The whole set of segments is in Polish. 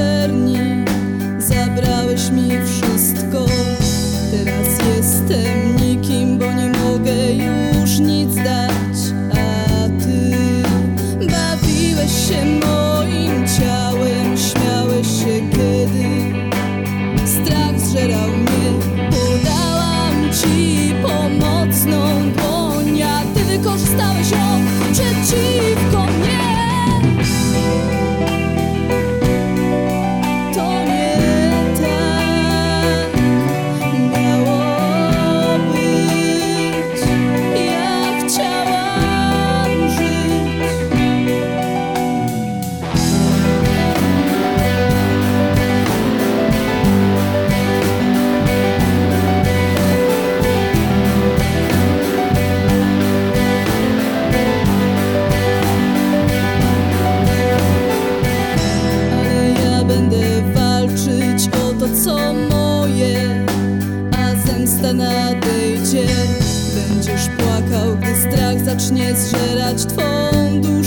czerni Zabrałeś mi wszystko. nadejdzie Będziesz płakał, gdy strach zacznie zżerać twą duszę.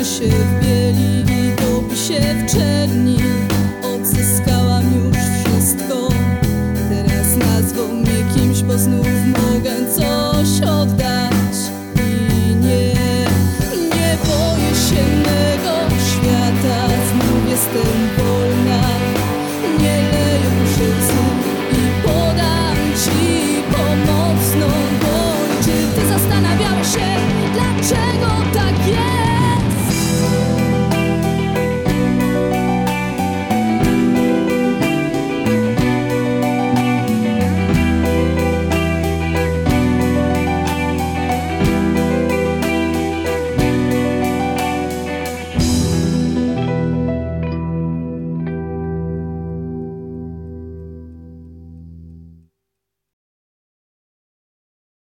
Toczy się w bieli i się w czerni.